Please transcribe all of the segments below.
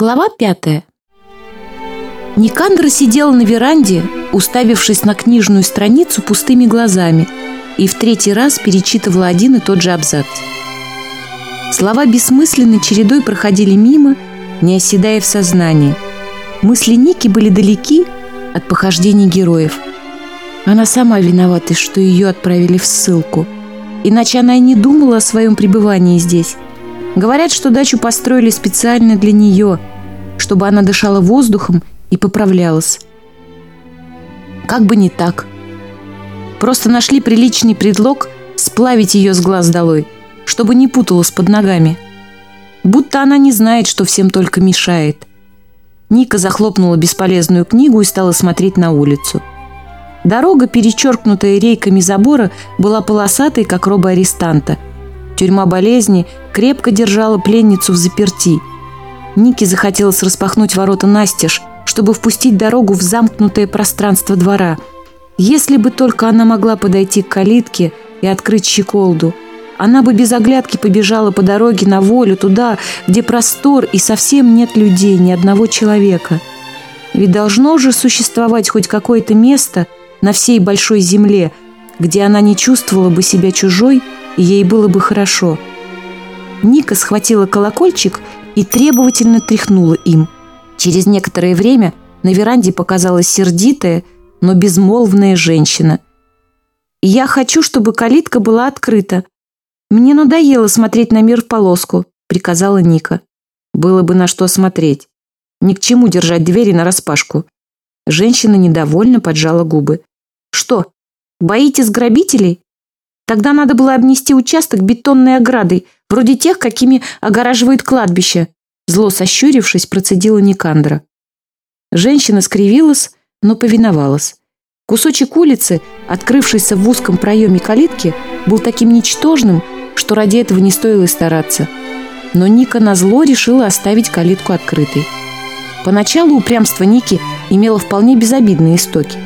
Глава пятая. Никандра сидела на веранде, уставившись на книжную страницу пустыми глазами, и в третий раз перечитывала один и тот же абзац. Слова бессмысленной чередой проходили мимо, не оседая в сознании. Мысли Ники были далеки от похождений героев. Она сама виновата, что ее отправили в ссылку. Иначе она и не думала о своем пребывании здесь. Говорят, что дачу построили специально для нее, чтобы она дышала воздухом и поправлялась. Как бы не так. Просто нашли приличный предлог сплавить ее с глаз долой, чтобы не путалась под ногами. Будто она не знает, что всем только мешает. Ника захлопнула бесполезную книгу и стала смотреть на улицу. Дорога, перечеркнутая рейками забора, была полосатой, как роба арестанта – тюрьма болезни крепко держала пленницу в заперти. Нике захотелось распахнуть ворота настежь, чтобы впустить дорогу в замкнутое пространство двора. Если бы только она могла подойти к калитке и открыть щеколду, она бы без оглядки побежала по дороге на волю туда, где простор и совсем нет людей, ни одного человека. Ведь должно же существовать хоть какое-то место на всей большой земле – где она не чувствовала бы себя чужой, и ей было бы хорошо. Ника схватила колокольчик и требовательно тряхнула им. Через некоторое время на веранде показалась сердитая, но безмолвная женщина. «Я хочу, чтобы калитка была открыта. Мне надоело смотреть на мир в полоску», — приказала Ника. «Было бы на что смотреть. Ни к чему держать двери нараспашку». Женщина недовольно поджала губы. «Что, Боитесь грабителей? Тогда надо было обнести участок бетонной оградой, вроде тех, какими огораживают кладбище. Зло сощурившись, процедила Никандра. Женщина скривилась, но повиновалась. Кусочек улицы, открывшийся в узком проеме калитки, был таким ничтожным, что ради этого не стоило стараться. Но Ника назло решила оставить калитку открытой. Поначалу упрямство Ники имело вполне безобидные истоки.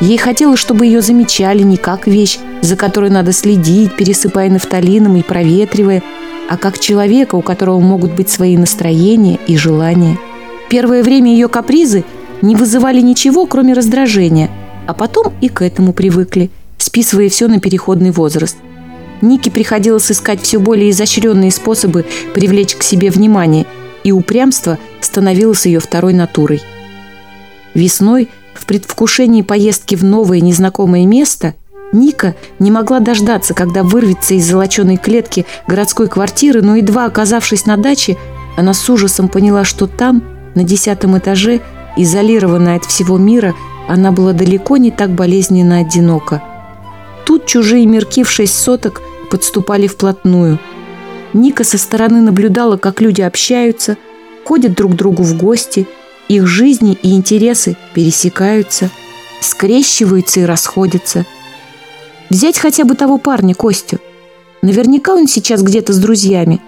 Ей хотелось, чтобы ее замечали не как вещь, за которой надо следить, пересыпая нафталином и проветривая, а как человека, у которого могут быть свои настроения и желания. Первое время ее капризы не вызывали ничего, кроме раздражения, а потом и к этому привыкли, списывая все на переходный возраст. Нике приходилось искать все более изощренные способы привлечь к себе внимание, и упрямство становилось ее второй натурой. Весной – предвкушении поездки в новое незнакомое место Ника не могла дождаться, когда вырвется из золоченой клетки городской квартиры, но едва оказавшись на даче, она с ужасом поняла, что там, на десятом этаже, изолированная от всего мира, она была далеко не так болезненно одинока. Тут чужие мерки в шесть соток подступали вплотную. Ника со стороны наблюдала, как люди общаются, ходят друг к другу в гости – их жизни и интересы пересекаются, скрещиваются и расходятся. Взять хотя бы того парня, Костю. Наверняка он сейчас где-то с друзьями.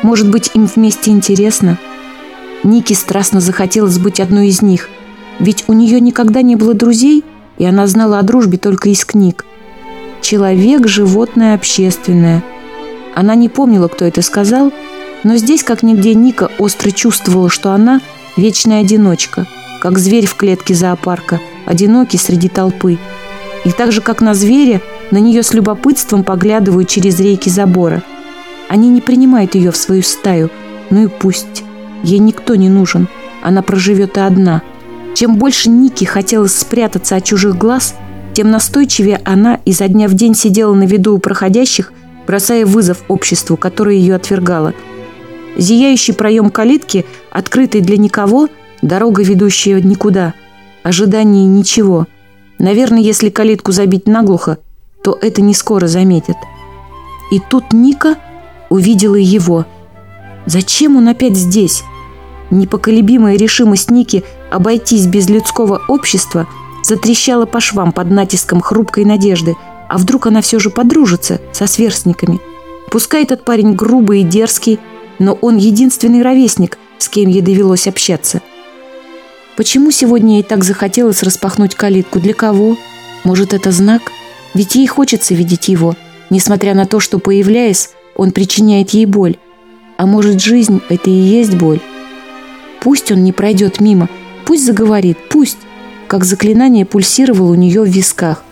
Может быть, им вместе интересно. Нике страстно захотелось быть одной из них, ведь у нее никогда не было друзей, и она знала о дружбе только из книг. «Человек – животное общественное». Она не помнила, кто это сказал, но здесь, как нигде, Ника остро чувствовала, что она – вечная одиночка, как зверь в клетке зоопарка, одинокий среди толпы. И так же, как на зверя, на нее с любопытством поглядывают через рейки забора. Они не принимают ее в свою стаю, ну и пусть. Ей никто не нужен, она проживет и одна. Чем больше Ники хотелось спрятаться от чужих глаз, тем настойчивее она изо дня в день сидела на виду у проходящих, бросая вызов обществу, которое ее отвергало – Зияющий проем калитки, открытый для никого, дорога, ведущая никуда. Ожидание ничего. Наверное, если калитку забить наглухо, то это не скоро заметят. И тут Ника увидела его. Зачем он опять здесь? Непоколебимая решимость Ники обойтись без людского общества затрещала по швам под натиском хрупкой надежды. А вдруг она все же подружится со сверстниками? Пускай этот парень грубый и дерзкий – но он единственный ровесник, с кем ей довелось общаться. Почему сегодня ей так захотелось распахнуть калитку? Для кого? Может, это знак? Ведь ей хочется видеть его, несмотря на то, что, появляясь, он причиняет ей боль. А может, жизнь – это и есть боль? Пусть он не пройдет мимо, пусть заговорит, пусть, как заклинание пульсировало у нее в висках.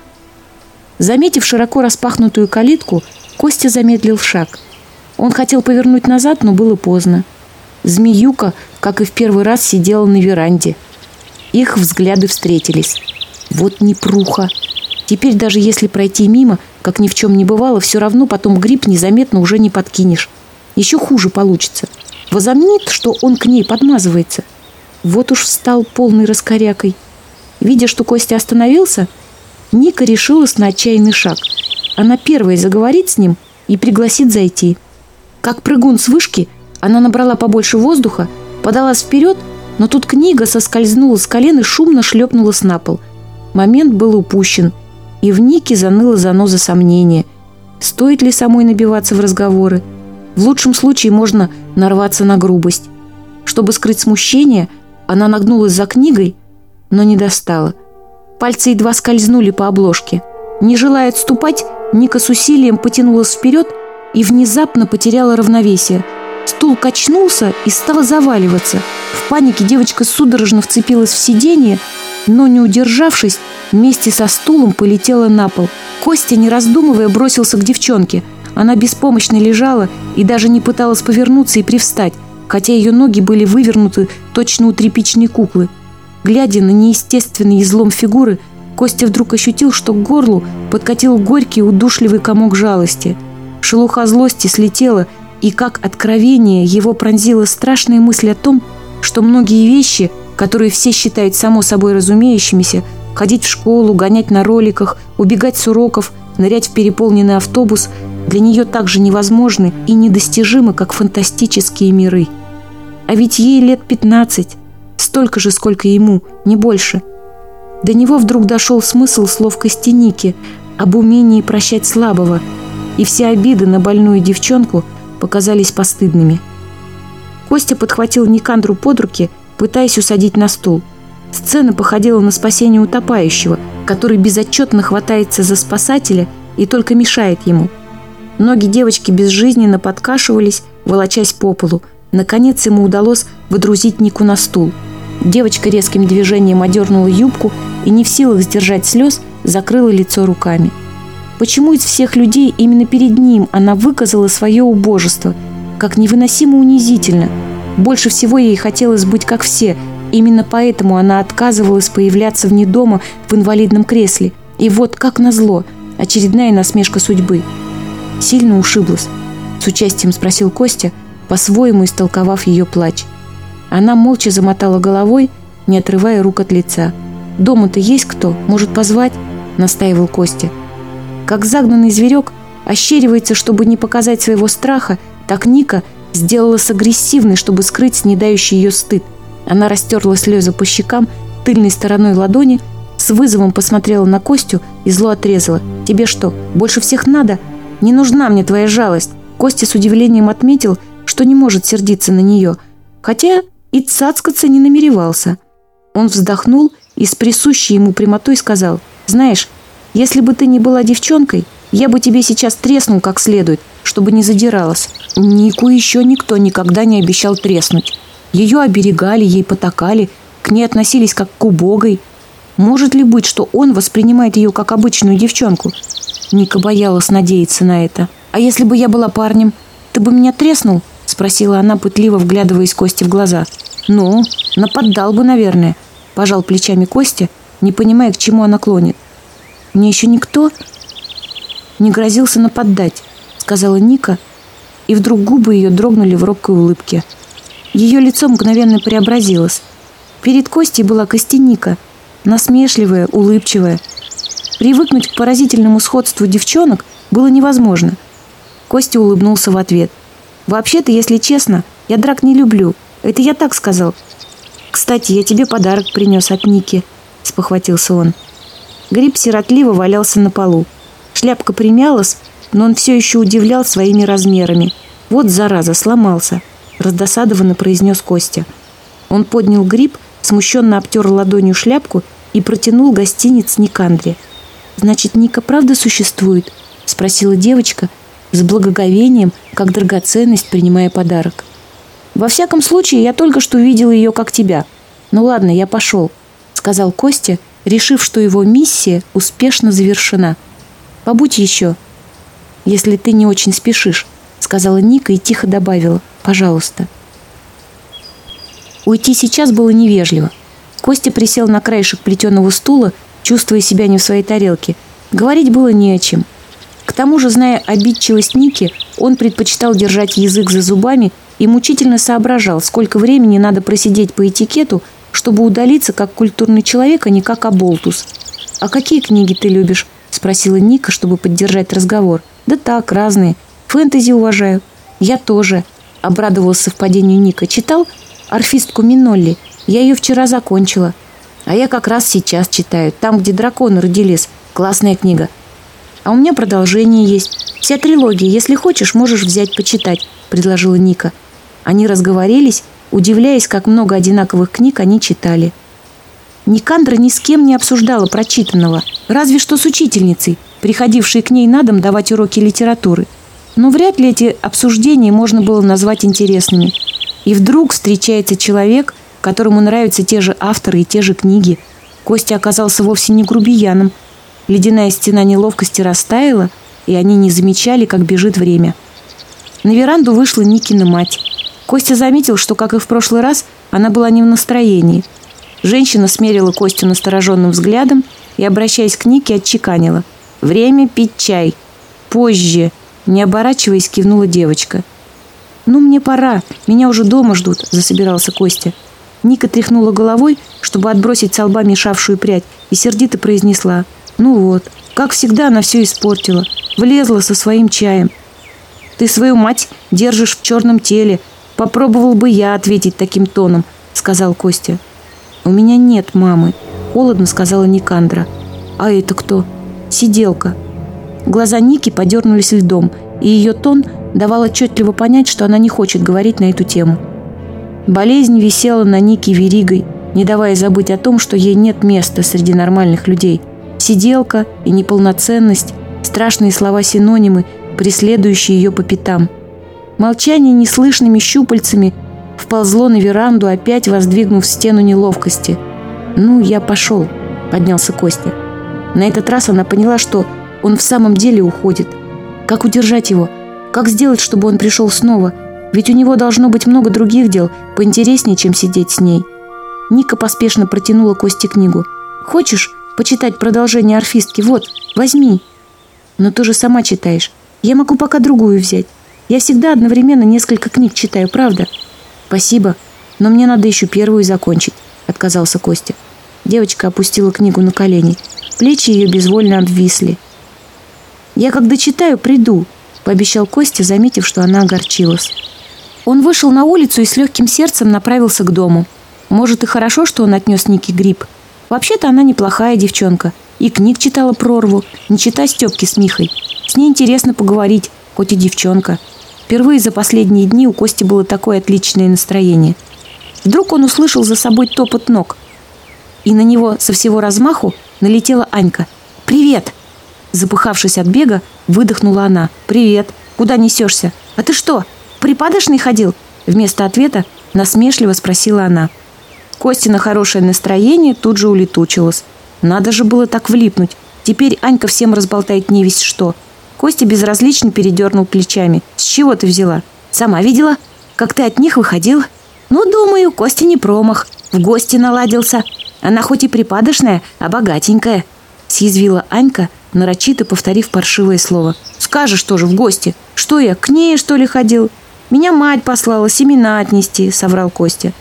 Заметив широко распахнутую калитку, Костя замедлил шаг – он хотел повернуть назад, но было поздно. Змеюка, как и в первый раз, сидела на веранде. Их взгляды встретились. Вот непруха. Теперь даже если пройти мимо, как ни в чем не бывало, все равно потом гриб незаметно уже не подкинешь. Еще хуже получится. Возомнит, что он к ней подмазывается. Вот уж встал полный раскорякой. Видя, что Костя остановился, Ника решилась на отчаянный шаг. Она первая заговорит с ним и пригласит зайти. Как прыгун с вышки, она набрала побольше воздуха, подалась вперед, но тут книга соскользнула с колен и шумно шлепнулась на пол. Момент был упущен, и в Нике заныло заноза сомнения. Стоит ли самой набиваться в разговоры? В лучшем случае можно нарваться на грубость. Чтобы скрыть смущение, она нагнулась за книгой, но не достала. Пальцы едва скользнули по обложке. Не желая отступать, Ника с усилием потянулась вперед – и внезапно потеряла равновесие. Стул качнулся и стал заваливаться. В панике девочка судорожно вцепилась в сиденье, но, не удержавшись, вместе со стулом полетела на пол. Костя, не раздумывая, бросился к девчонке. Она беспомощно лежала и даже не пыталась повернуться и привстать, хотя ее ноги были вывернуты точно у тряпичной куклы. Глядя на неестественный излом фигуры, Костя вдруг ощутил, что к горлу подкатил горький удушливый комок жалости – Шелуха злости слетела, и как откровение его пронзила страшная мысль о том, что многие вещи, которые все считают само собой разумеющимися, ходить в школу, гонять на роликах, убегать с уроков, нырять в переполненный автобус, для нее также невозможны и недостижимы, как фантастические миры. А ведь ей лет 15, столько же, сколько ему, не больше. До него вдруг дошел смысл слов Костяники об умении прощать слабого – и все обиды на больную девчонку показались постыдными. Костя подхватил Никандру под руки, пытаясь усадить на стул. Сцена походила на спасение утопающего, который безотчетно хватается за спасателя и только мешает ему. Ноги девочки безжизненно подкашивались, волочась по полу. Наконец ему удалось выдрузить Нику на стул. Девочка резким движением одернула юбку и, не в силах сдержать слез, закрыла лицо руками. Почему из всех людей именно перед ним она выказала свое убожество? Как невыносимо унизительно. Больше всего ей хотелось быть как все. Именно поэтому она отказывалась появляться вне дома в инвалидном кресле. И вот, как назло, очередная насмешка судьбы. Сильно ушиблась. С участием спросил Костя, по-своему истолковав ее плач. Она молча замотала головой, не отрывая рук от лица. «Дома-то есть кто? Может, позвать?» – настаивал Костя как загнанный зверек ощеривается, чтобы не показать своего страха, так Ника сделалась агрессивной, чтобы скрыть снедающий ее стыд. Она растерла слезы по щекам тыльной стороной ладони, с вызовом посмотрела на Костю и зло отрезала. «Тебе что, больше всех надо? Не нужна мне твоя жалость!» Костя с удивлением отметил, что не может сердиться на нее, хотя и цацкаться не намеревался. Он вздохнул и с присущей ему прямотой сказал, «Знаешь, если бы ты не была девчонкой, я бы тебе сейчас треснул как следует, чтобы не задиралась. Нику еще никто никогда не обещал треснуть. Ее оберегали, ей потакали, к ней относились как к убогой. Может ли быть, что он воспринимает ее как обычную девчонку? Ника боялась надеяться на это. «А если бы я была парнем, ты бы меня треснул?» – спросила она, пытливо вглядываясь Кости в глаза. «Ну, нападал бы, наверное», – пожал плечами Костя, не понимая, к чему она клонит. Мне еще никто не грозился нападать, сказала Ника, и вдруг губы ее дрогнули в робкой улыбке. Ее лицо мгновенно преобразилось. Перед Костей была Костяника, насмешливая, улыбчивая. Привыкнуть к поразительному сходству девчонок было невозможно. Костя улыбнулся в ответ. «Вообще-то, если честно, я драк не люблю. Это я так сказал. Кстати, я тебе подарок принес от Ники», – спохватился он. Гриб сиротливо валялся на полу. Шляпка примялась, но он все еще удивлял своими размерами. «Вот, зараза, сломался!» – раздосадованно произнес Костя. Он поднял гриб, смущенно обтер ладонью шляпку и протянул гостиниц Никандре. «Значит, Ника правда существует?» – спросила девочка с благоговением, как драгоценность, принимая подарок. «Во всяком случае, я только что видела ее, как тебя. Ну ладно, я пошел», – сказал Костя – решив, что его миссия успешно завершена. «Побудь еще, если ты не очень спешишь», сказала Ника и тихо добавила «пожалуйста». Уйти сейчас было невежливо. Костя присел на краешек плетеного стула, чувствуя себя не в своей тарелке. Говорить было не о чем. К тому же, зная обидчивость Ники, он предпочитал держать язык за зубами и мучительно соображал, сколько времени надо просидеть по этикету, чтобы удалиться как культурный человек, а не как оболтус. «А какие книги ты любишь?» – спросила Ника, чтобы поддержать разговор. «Да так, разные. Фэнтези уважаю». «Я тоже», – Обрадовался совпадению Ника. «Читал орфистку Минолли? Я ее вчера закончила. А я как раз сейчас читаю. Там, где драконы родились. Классная книга. А у меня продолжение есть. Вся трилогия. Если хочешь, можешь взять почитать», – предложила Ника. Они разговорились, удивляясь, как много одинаковых книг они читали. Никандра ни с кем не обсуждала прочитанного, разве что с учительницей, приходившей к ней на дом давать уроки литературы. Но вряд ли эти обсуждения можно было назвать интересными. И вдруг встречается человек, которому нравятся те же авторы и те же книги. Костя оказался вовсе не грубияном. Ледяная стена неловкости растаяла, и они не замечали, как бежит время. На веранду вышла Никина мать. Костя заметил, что, как и в прошлый раз, она была не в настроении. Женщина смерила Костю настороженным взглядом и, обращаясь к Нике, отчеканила. «Время пить чай. Позже!» Не оборачиваясь, кивнула девочка. «Ну, мне пора. Меня уже дома ждут», – засобирался Костя. Ника тряхнула головой, чтобы отбросить со лба мешавшую прядь, и сердито произнесла. «Ну вот, как всегда она все испортила. Влезла со своим чаем. Ты свою мать держишь в черном теле, Попробовал бы я ответить таким тоном, сказал Костя. У меня нет мамы, холодно сказала Никандра. А это кто? Сиделка. Глаза Ники подернулись льдом, и ее тон давал отчетливо понять, что она не хочет говорить на эту тему. Болезнь висела на Нике веригой, не давая забыть о том, что ей нет места среди нормальных людей. Сиделка и неполноценность, страшные слова-синонимы, преследующие ее по пятам – Молчание неслышными щупальцами вползло на веранду, опять воздвигнув стену неловкости. «Ну, я пошел», — поднялся Костя. На этот раз она поняла, что он в самом деле уходит. Как удержать его? Как сделать, чтобы он пришел снова? Ведь у него должно быть много других дел, поинтереснее, чем сидеть с ней. Ника поспешно протянула Косте книгу. «Хочешь почитать продолжение орфистки? Вот, возьми». «Но ты же сама читаешь. Я могу пока другую взять». Я всегда одновременно несколько книг читаю, правда?» «Спасибо, но мне надо еще первую закончить», — отказался Костя. Девочка опустила книгу на колени. Плечи ее безвольно обвисли. «Я когда читаю, приду», — пообещал Костя, заметив, что она огорчилась. Он вышел на улицу и с легким сердцем направился к дому. Может, и хорошо, что он отнес Ники гриб. Вообще-то она неплохая девчонка. И книг читала прорву, не читая Степки с Михой. С ней интересно поговорить, хоть и девчонка. Впервые за последние дни у Кости было такое отличное настроение. Вдруг он услышал за собой топот ног. И на него со всего размаху налетела Анька. «Привет!» Запыхавшись от бега, выдохнула она. «Привет! Куда несешься? А ты что, припадочный ходил?» Вместо ответа насмешливо спросила она. Костина хорошее настроение тут же улетучилось. Надо же было так влипнуть. Теперь Анька всем разболтает не весь что – Костя безразлично передернул плечами. «С чего ты взяла? Сама видела, как ты от них выходил?» «Ну, думаю, Костя не промах. В гости наладился. Она хоть и припадочная, а богатенькая», — съязвила Анька, нарочито повторив паршивое слово. «Скажешь тоже в гости. Что я, к ней, что ли, ходил? Меня мать послала семена отнести», — соврал Костя.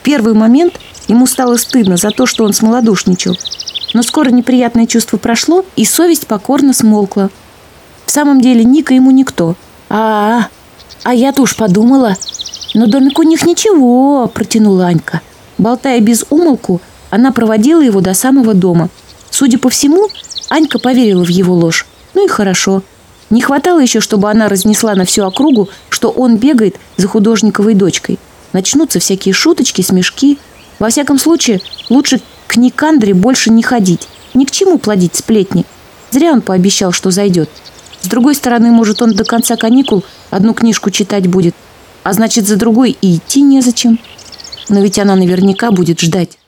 В первый момент ему стало стыдно за то, что он смолодушничал. Но скоро неприятное чувство прошло, и совесть покорно смолкла, в самом деле Ника ему никто. А, -а, -а, а я-то уж подумала. Но домик у них ничего, протянула Анька. Болтая без умолку, она проводила его до самого дома. Судя по всему, Анька поверила в его ложь. Ну и хорошо. Не хватало еще, чтобы она разнесла на всю округу, что он бегает за художниковой дочкой. Начнутся всякие шуточки, смешки. Во всяком случае, лучше к Никандре больше не ходить. Ни к чему плодить сплетни. Зря он пообещал, что зайдет. С другой стороны, может, он до конца каникул одну книжку читать будет, а значит, за другой и идти незачем. Но ведь она наверняка будет ждать.